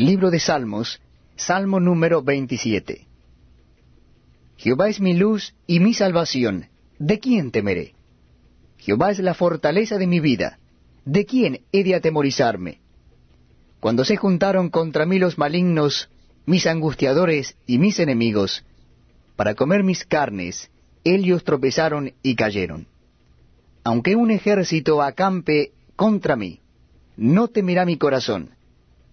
Libro de Salmos, Salmo número 27. Jehová es mi luz y mi salvación, ¿de quién temeré? Jehová es la fortaleza de mi vida, ¿de quién he de atemorizarme? Cuando se juntaron contra mí los malignos, mis angustiadores y mis enemigos, para comer mis carnes, ellos tropezaron y cayeron. Aunque un ejército acampe contra mí, no temerá mi corazón.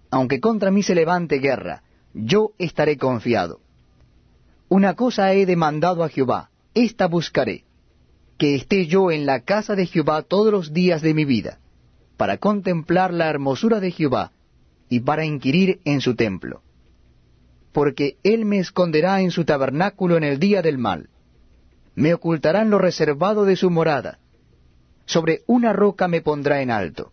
Aunque contra mí se levante guerra, yo estaré confiado. Una cosa he demandado a Jehová, esta buscaré, que esté yo en la casa de Jehová todos los días de mi vida, para contemplar la hermosura de Jehová y para inquirir en su templo. Porque él me esconderá en su tabernáculo en el día del mal, me ocultará en lo reservado de su morada, sobre una roca me pondrá en alto.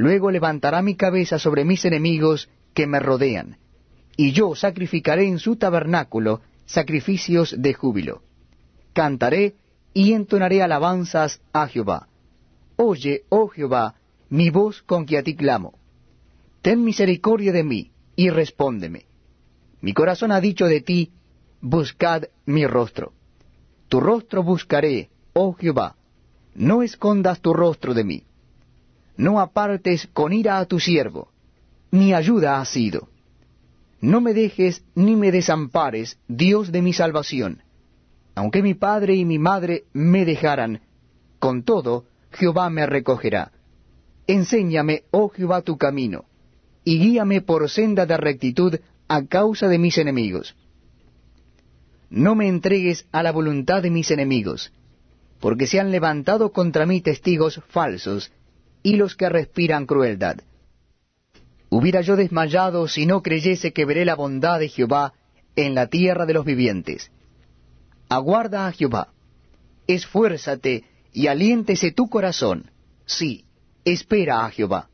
Luego levantará mi cabeza sobre mis enemigos que me rodean, y yo sacrificaré en su tabernáculo sacrificios de júbilo. Cantaré y entonaré alabanzas a Jehová. Oye, oh Jehová, mi voz con que a ti clamo. Ten misericordia de mí y respóndeme. Mi corazón ha dicho de ti, buscad mi rostro. Tu rostro buscaré, oh Jehová, no escondas tu rostro de mí. No apartes con ira a tu siervo, mi ayuda ha sido. No me dejes ni me desampares, Dios de mi salvación. Aunque mi padre y mi madre me dejaran, con todo Jehová me recogerá. Enséñame, oh Jehová, tu camino, y guíame por senda de rectitud a causa de mis enemigos. No me entregues a la voluntad de mis enemigos, porque se han levantado contra mí testigos falsos, y los que respiran crueldad. Hubiera yo desmayado si no creyese que veré la bondad de Jehová en la tierra de los vivientes. Aguarda a Jehová, esfuérzate y aliéntese tu corazón. Sí, espera a Jehová.